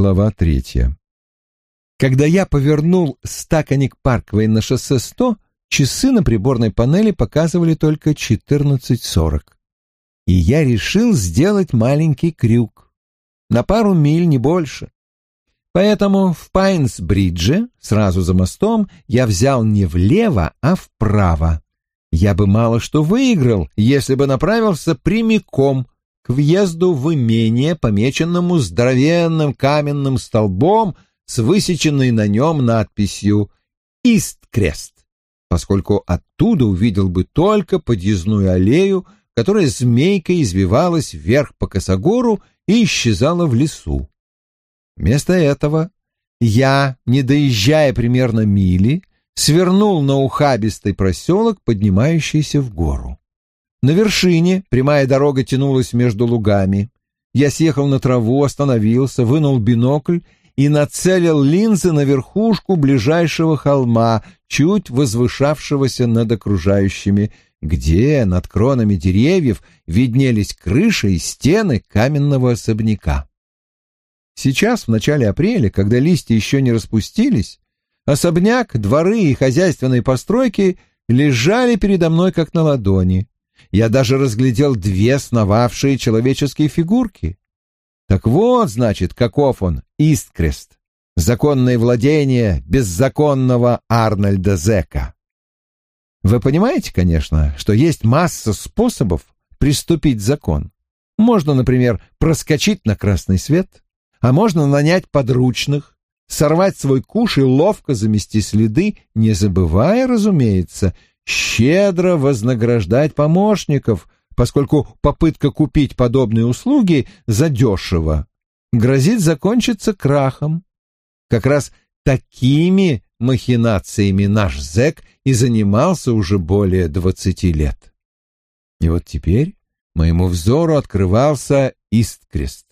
Глава третья. Когда я повернул стаканик Парквей на шоссе 100, часы на приборной панели показывали только 14.40. И я решил сделать маленький крюк. На пару миль, не больше. Поэтому в Пайнс-Бридже, сразу за мостом, я взял не влево, а вправо. Я бы мало что выиграл, если бы направился прямиком к въезду в имение, помеченному здоровенным каменным столбом с высеченной на нем надписью «Ист-Крест», поскольку оттуда увидел бы только подъездную аллею, которая змейкой извивалась вверх по косогору и исчезала в лесу. Вместо этого я, не доезжая примерно мили, свернул на ухабистый проселок, поднимающийся в гору. На вершине прямая дорога тянулась между лугами. Я съехал на траву, остановился, вынул бинокль и нацелил линзы на верхушку ближайшего холма, чуть возвышавшегося над окружающими, где над кронами деревьев виднелись крыши и стены каменного особняка. Сейчас, в начале апреля, когда листья еще не распустились, особняк, дворы и хозяйственные постройки лежали передо мной как на ладони. Я даже разглядел две сновавшие человеческие фигурки. Так вот, значит, каков он, Исткрест, законное владение беззаконного Арнольда Зека. Вы понимаете, конечно, что есть масса способов приступить закон. Можно, например, проскочить на красный свет, а можно нанять подручных, сорвать свой куш и ловко замести следы, не забывая, разумеется, щедро вознаграждать помощников, поскольку попытка купить подобные услуги задешево грозит закончиться крахом. Как раз такими махинациями наш зэк и занимался уже более двадцати лет. И вот теперь моему взору открывался Исткрест.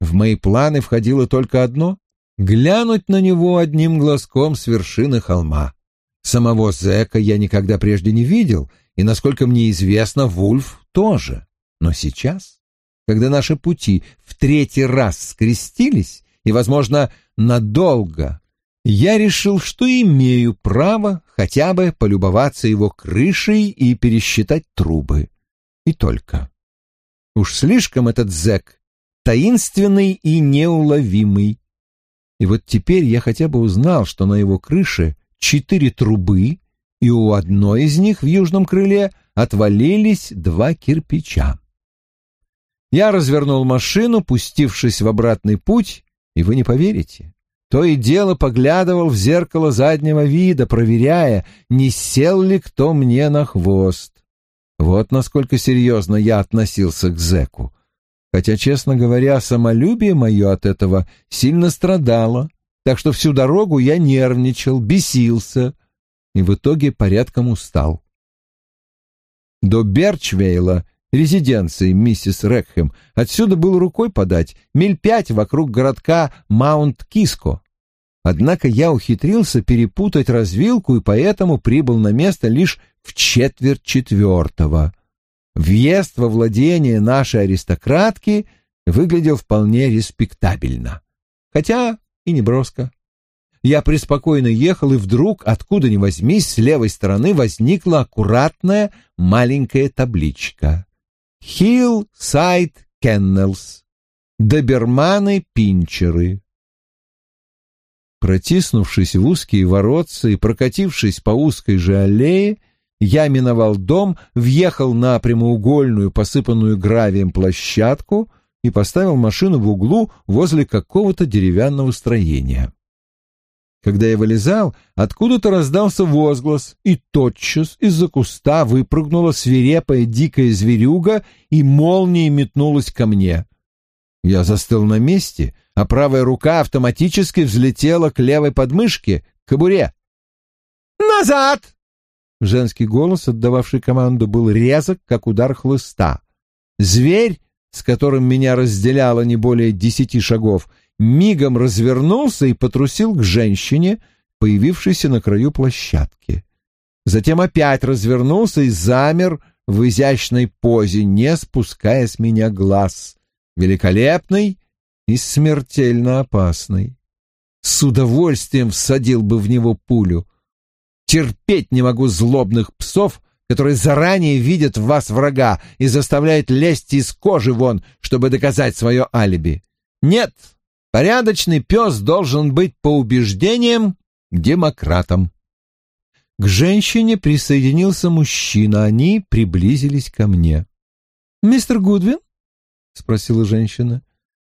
В мои планы входило только одно — глянуть на него одним глазком с вершины холма. Самого зэка я никогда прежде не видел, и, насколько мне известно, Вульф тоже. Но сейчас, когда наши пути в третий раз скрестились, и, возможно, надолго, я решил, что имею право хотя бы полюбоваться его крышей и пересчитать трубы. И только. Уж слишком этот зэк таинственный и неуловимый. И вот теперь я хотя бы узнал, что на его крыше четыре трубы, и у одной из них в южном крыле отвалились два кирпича. Я развернул машину, пустившись в обратный путь, и вы не поверите. То и дело поглядывал в зеркало заднего вида, проверяя, не сел ли кто мне на хвост. Вот насколько серьезно я относился к зэку хотя, честно говоря, самолюбие мое от этого сильно страдало, так что всю дорогу я нервничал, бесился и в итоге порядком устал. До Берчвейла, резиденции миссис Рекхэм, отсюда было рукой подать, миль пять вокруг городка Маунт-Киско. Однако я ухитрился перепутать развилку и поэтому прибыл на место лишь в четверть четвертого — въезд во владение нашей аристократки выглядел вполне респектабельно, хотя и не броско. Я преспокойно ехал, и вдруг, откуда ни возьмись, с левой стороны возникла аккуратная маленькая табличка. «Hill Side Kennels. Доберманы-пинчеры». Протиснувшись в узкие воротца и прокатившись по узкой же аллее, я миновал дом, въехал на прямоугольную, посыпанную гравием площадку и поставил машину в углу возле какого-то деревянного строения. Когда я вылезал, откуда-то раздался возглас, и тотчас из-за куста выпрыгнула свирепая дикая зверюга и молнией метнулась ко мне. Я застыл на месте, а правая рука автоматически взлетела к левой подмышке, к кобуре. «Назад!» Женский голос, отдававший команду, был резок, как удар хлыста. Зверь, с которым меня разделяло не более десяти шагов, мигом развернулся и потрусил к женщине, появившейся на краю площадки. Затем опять развернулся и замер в изящной позе, не спуская с меня глаз. Великолепный и смертельно опасный. С удовольствием всадил бы в него пулю. Терпеть не могу злобных псов, которые заранее видят в вас врага и заставляют лезть из кожи вон, чтобы доказать свое алиби. Нет, порядочный пес должен быть по убеждениям демократом. К женщине присоединился мужчина, они приблизились ко мне. «Мистер Гудвин?» — спросила женщина.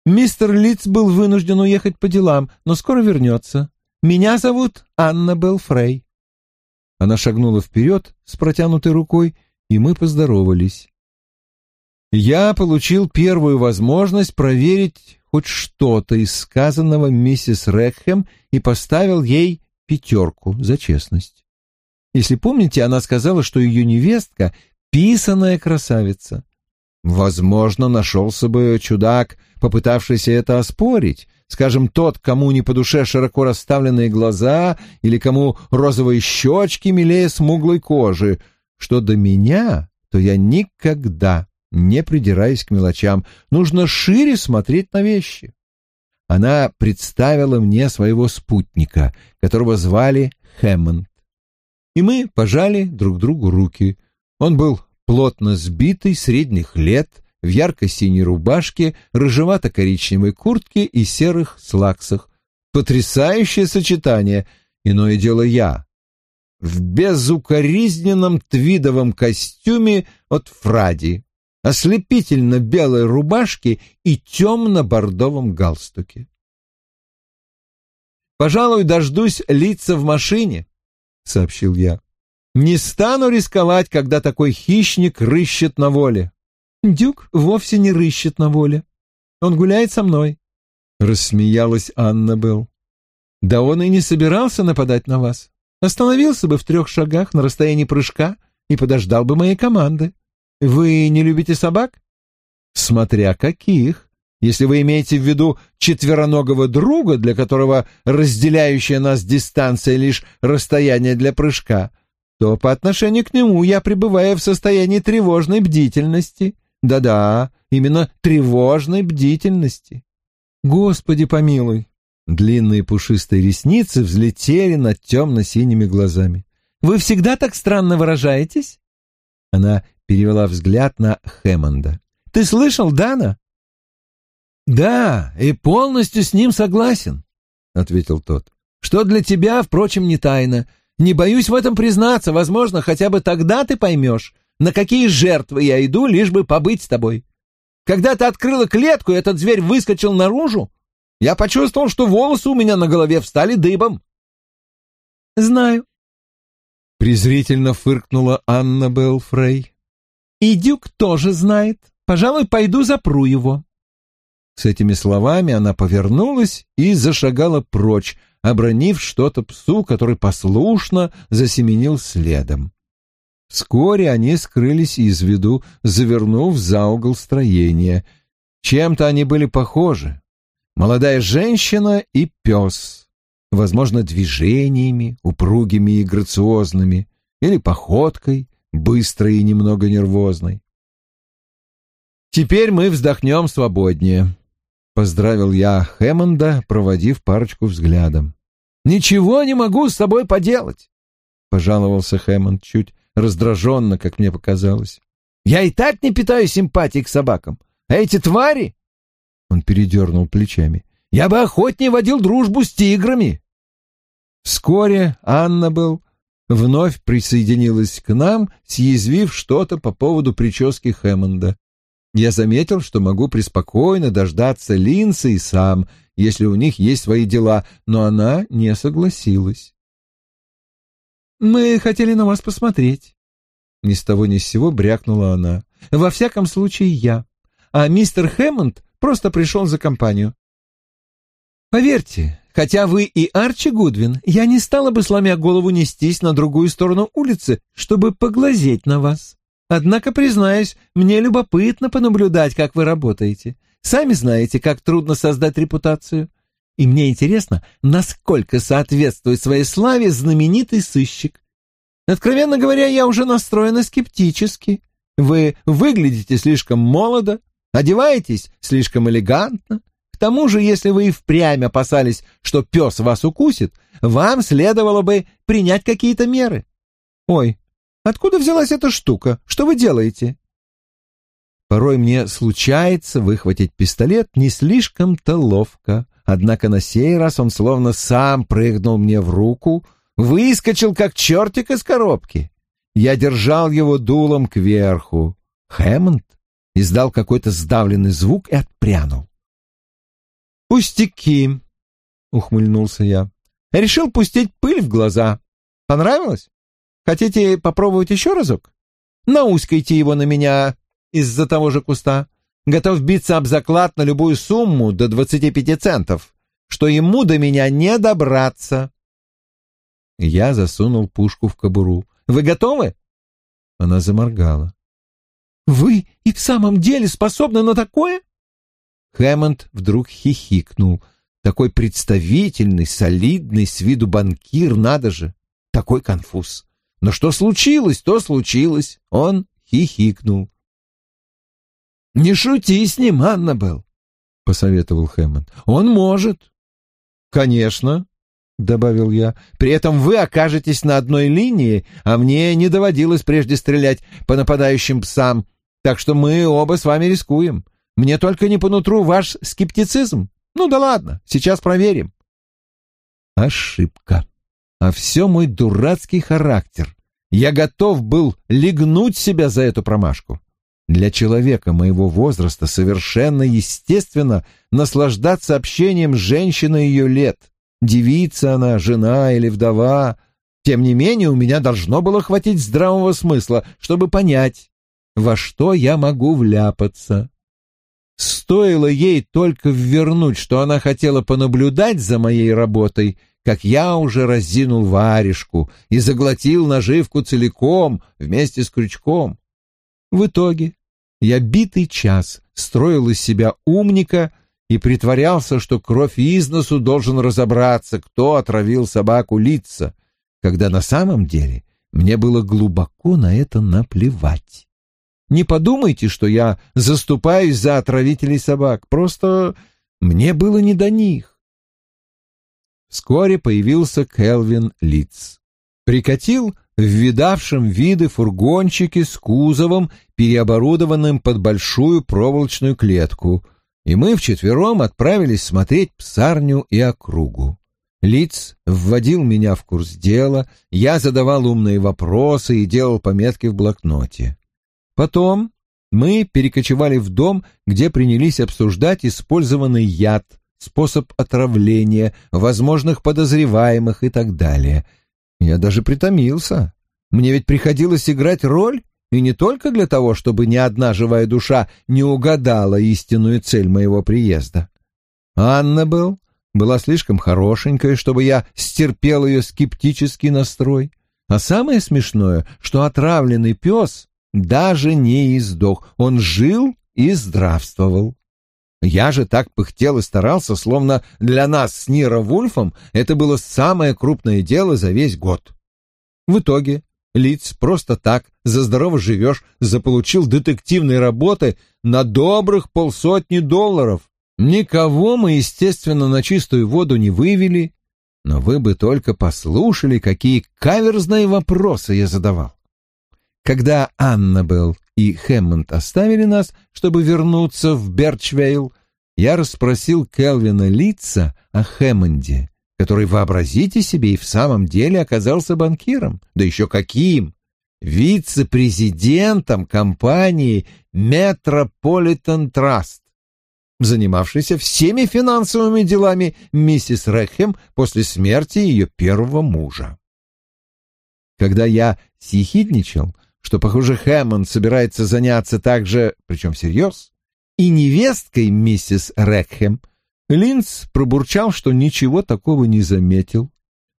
«Мистер Литц был вынужден уехать по делам, но скоро вернется. Меня зовут Анна Белфрей». Она шагнула вперед с протянутой рукой, и мы поздоровались. Я получил первую возможность проверить хоть что-то из сказанного миссис Рекхэм и поставил ей пятерку за честность. Если помните, она сказала, что ее невестка — писаная красавица. Возможно, нашелся бы чудак, попытавшийся это оспорить, скажем, тот, кому не по душе широко расставленные глаза или кому розовые щечки милее смуглой кожи. Что до меня, то я никогда не придираюсь к мелочам. Нужно шире смотреть на вещи. Она представила мне своего спутника, которого звали Хэммонд. И мы пожали друг другу руки. Он был плотно сбитый, средних лет, в ярко-синей рубашке, рыжевато-коричневой куртке и серых слаксах. Потрясающее сочетание, иное дело я. В безукоризненном твидовом костюме от Фради, ослепительно белой рубашке и темно-бордовом галстуке. «Пожалуй, дождусь лица в машине», — сообщил я. «Не стану рисковать, когда такой хищник рыщет на воле». Дюк вовсе не рыщет на воле. Он гуляет со мной. Рассмеялась Аннабелл. Да он и не собирался нападать на вас. Остановился бы в трех шагах на расстоянии прыжка и подождал бы моей команды. Вы не любите собак? Смотря каких. Если вы имеете в виду четвероногого друга, для которого разделяющая нас дистанция лишь расстояние для прыжка, то по отношению к нему я пребываю в состоянии тревожной бдительности. Да-да, именно тревожной бдительности. Господи помилуй! Длинные пушистые ресницы взлетели над темно-синими глазами. «Вы всегда так странно выражаетесь?» Она перевела взгляд на Хэммонда. «Ты слышал, Дана?» «Да, и полностью с ним согласен», — ответил тот. «Что для тебя, впрочем, не тайна. Не боюсь в этом признаться. Возможно, хотя бы тогда ты поймешь, на какие жертвы я иду, лишь бы побыть с тобой. Когда ты открыла клетку, и этот зверь выскочил наружу, я почувствовал, что волосы у меня на голове встали дыбом. Знаю. Презрительно фыркнула Анна Белфрей. И Дюк тоже знает. Пожалуй, пойду запру его. С этими словами она повернулась и зашагала прочь, обронив что-то псу, который послушно засеменил следом. Вскоре они скрылись из виду, завернув за угол строения. Чем-то они были похожи. Молодая женщина и пес. Возможно, движениями, упругими и грациозными, или походкой, быстрой и немного нервозной. «Теперь мы вздохнем свободнее», — поздравил я Хэммонда, проводив парочку взглядом. «Ничего не могу с тобой поделать», — пожаловался Хэммонд чуть раздраженно, как мне показалось. «Я и так не питаю симпатии к собакам, а эти твари...» Он передернул плечами. «Я бы охотнее водил дружбу с тиграми!» Вскоре Аннабелл вновь присоединилась к нам, съязвив что-то по поводу прически Хэммонда. Я заметил, что могу преспокойно дождаться Линса и сам, если у них есть свои дела, но она не согласилась. «Мы хотели на вас посмотреть». Ни с того ни с сего брякнула она. «Во всяком случае, я. А мистер Хэммонд просто пришел за компанию. Поверьте, хотя вы и Арчи Гудвин, я не стала бы, сломя голову, нестись на другую сторону улицы, чтобы поглазеть на вас. Однако, признаюсь, мне любопытно понаблюдать, как вы работаете. Сами знаете, как трудно создать репутацию. И мне интересно, насколько соответствует своей славе знаменитый сыщик. Откровенно говоря, я уже настроена скептически. Вы выглядите слишком молодо, одеваетесь слишком элегантно. К тому же, если вы и впрямь опасались, что пес вас укусит, вам следовало бы принять какие-то меры. Ой, откуда взялась эта штука? Что вы делаете? Порой мне случается выхватить пистолет не слишком-то ловко, однако на сей раз он словно сам прыгнул мне в руку, выскочил как чертик из коробки. Я держал его дулом кверху. Хэммонд издал какой-то сдавленный звук и отпрянул. «Пустяки», — ухмыльнулся я. «Решил пустить пыль в глаза. Понравилось? Хотите попробовать еще разок? Науськайте его на меня из-за того же куста. Готов биться об заклад на любую сумму до двадцати пяти центов, что ему до меня не добраться». Я засунул пушку в кобуру. «Вы готовы?» Она заморгала. «Вы и в самом деле способны на такое?» Хэммонд вдруг хихикнул. Такой представительный, солидный, с виду банкир, надо же. Такой конфуз. Но что случилось, то случилось. Он хихикнул. «Не шути с ним, Аннабелл», — посоветовал Хэммонд. «Он может». «Конечно», — добавил я. «При этом вы окажетесь на одной линии, а мне не доводилось прежде стрелять по нападающим псам, так что мы оба с вами рискуем. Мне только не по нутру ваш скептицизм. Ну да ладно, сейчас проверим. Ошибка. А все мой дурацкий характер. Я готов был легнуть себя за эту промашку. Для человека моего возраста совершенно естественно наслаждаться общением с женщиной ее лет. Девица она, жена или вдова. Тем не менее, у меня должно было хватить здравого смысла, чтобы понять, во что я могу вляпаться. Стоило ей только ввернуть, что она хотела понаблюдать за моей работой, как я уже разинул варежку и заглотил наживку целиком вместе с крючком. В итоге я битый час строил из себя умника и притворялся, что кровь из носу должен разобраться, кто отравил собаку лица, когда на самом деле мне было глубоко на это наплевать. Не подумайте, что я заступаюсь за отравителей собак. Просто мне было не до них. Вскоре появился Келвин Литц. Прикатил в видавшем виды фургончике с кузовом, переоборудованным под большую проволочную клетку, и мы вчетвером отправились смотреть псарню и округу. Лиц вводил меня в курс дела, я задавал умные вопросы и делал пометки в блокноте. Потом мы перекочевали в дом, где принялись обсуждать использованный яд, способ отравления, возможных подозреваемых и так далее. Я даже притомился. Мне ведь приходилось играть роль, и не только для того, чтобы ни одна живая душа не угадала истинную цель моего приезда. Аннабелл была слишком хорошенькая, чтобы я стерпел ее скептический настрой. А самое смешное, что отравленный пес даже не издох, он жил и здравствовал. Я же так пыхтел и старался, словно для нас с Ниро Вульфом это было самое крупное дело за весь год. В итоге Лиц просто так, за здорово живешь, заполучил детективной работы на добрых полсотни долларов. Никого мы, естественно, на чистую воду не вывели, но вы бы только послушали, какие каверзные вопросы я задавал. Когда Аннабелл и Хэммонд оставили нас, чтобы вернуться в Берчвейл, я расспросил Келвина Литца о Хэммонде, который, вообразите себе, и в самом деле оказался банкиром. Да еще каким! Вице-президентом компании Metropolitan Trust, занимавшейся всеми финансовыми делами миссис Рэхэм после смерти ее первого мужа. Когда я сихидничал, что, похоже, Хэммонд собирается заняться также, причем всерьез, и невесткой миссис Рекхэм, Линц пробурчал, что ничего такого не заметил.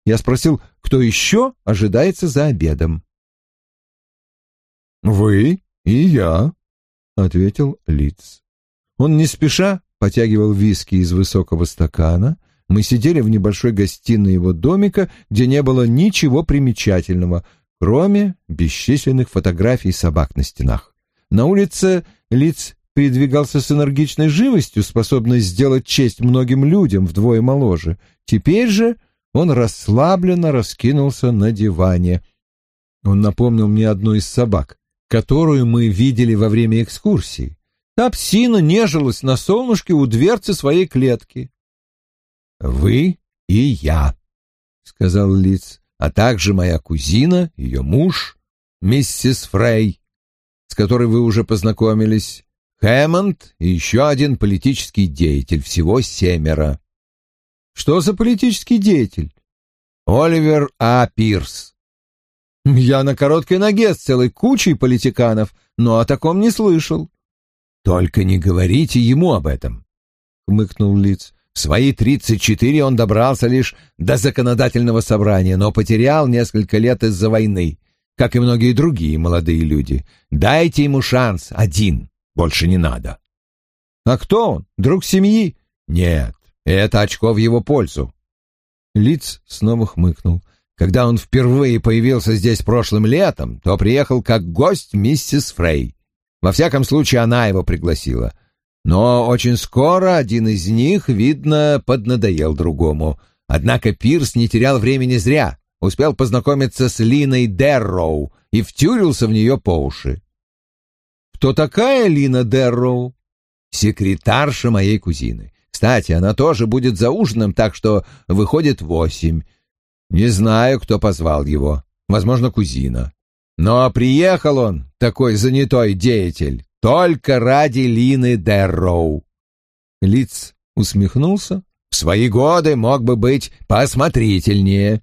Я спросил, кто еще ожидается за обедом. «Вы и я», — ответил Лиц. Он не спеша потягивал виски из высокого стакана. Мы сидели в небольшой гостиной его домика, где не было ничего примечательного, кроме бесчисленных фотографий собак на стенах. На улице лиц передвигался с энергичной живостью, способной сделать честь многим людям вдвое моложе. Теперь же он расслабленно раскинулся на диване. Он напомнил мне одну из собак, которую мы видели во время экскурсии. Та псина нежилась на солнышке у дверцы своей клетки. «Вы и я», — сказал Лиц, — «а также моя кузина, ее муж, миссис Фрей, с которой вы уже познакомились, Хэммонд и еще один политический деятель, всего семеро». «Что за политический деятель?» «Оливер А. Пирс». «Я на короткой ноге с целой кучей политиканов, но о таком не слышал». «Только не говорите ему об этом», — хмыкнул Лиц. В свои 34 он добрался лишь до законодательного собрания, но потерял несколько лет из-за войны, как и многие другие молодые люди. Дайте ему шанс, один, больше не надо. А кто он? Друг семьи? Нет, это очко в его пользу. Лиц снова хмыкнул. Когда он впервые появился здесь прошлым летом, то приехал как гость миссис Фрей. Во всяком случае, она его пригласила — но очень скоро один из них, видно, поднадоел другому. Однако Пирс не терял времени зря, успел познакомиться с Линой Дерроу и втюрился в нее по уши. «Кто такая Лина Дерроу?» «Секретарша моей кузины. Кстати, она тоже будет за ужином, так что выходит восемь. Не знаю, кто позвал его. Возможно, кузина. Но приехал он, такой занятой деятель, только ради Лины Дерроу. Лиц усмехнулся. В свои годы мог бы быть посмотрительнее.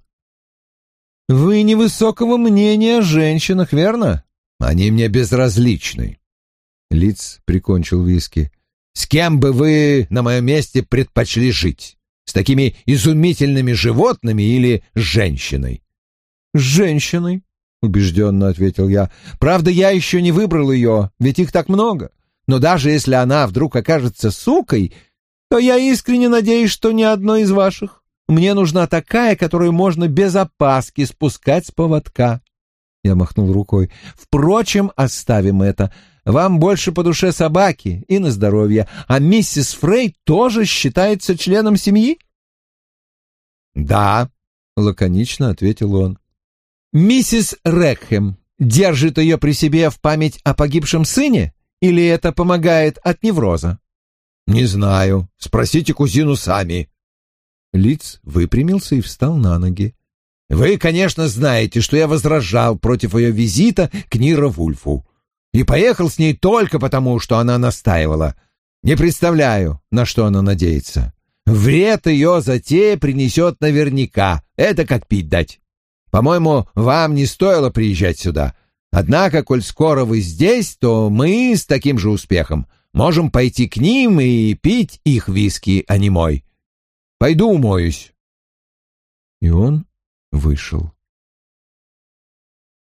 Вы невысокого мнения о женщинах, верно? Они мне безразличны. Лиц прикончил виски. С кем бы вы на моем месте предпочли жить? С такими изумительными животными или женщиной? Женщиной, убежденно ответил я. Правда, я еще не выбрал ее, ведь их так много. Но даже если она вдруг окажется сукой, то я искренне надеюсь, что ни одной из ваших. Мне нужна такая, которую можно без опаски спускать с поводка. Я махнул рукой. Впрочем, оставим это. Вам больше по душе собаки и на здоровье, а миссис Фрей тоже считается членом семьи? Да, лаконично ответил он. Миссис Рекхэм держит ее при себе в память о погибшем сыне, или это помогает от невроза? Не знаю. Спросите кузину сами. Лиц выпрямился и встал на ноги. Вы, конечно, знаете, что я возражал против ее визита к Ниро Вульфу и поехал с ней только потому, что она настаивала. Не представляю, на что она надеется. Вред ее затея принесет наверняка. Это как пить дать. По-моему, вам не стоило приезжать сюда. Однако, коль скоро вы здесь, то мы с таким же успехом можем пойти к ним и пить их виски, а не мой. Пойду умоюсь». И он вышел.